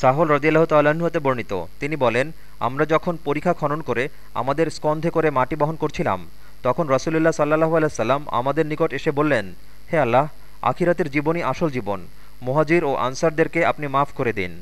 সাহল রদিয়াল্লাহ তাল্লাহ্ন হতে বর্ণিত। তিনি বলেন, আমরা যখন পরীক্ষা খনন করে আমাদের স্কন্ধে করে মাটি বহন করছিলাম, তখন রসুলুল্লাহ সাল্লাহ আলাইসাল্লাম আমাদের নিকট এসে বললেন, হে আল্লাহ, আখিরাতের জীবনই আসল জীবন। মোহাজির ও আনসারদেরকে আপনি মাফ করে দিন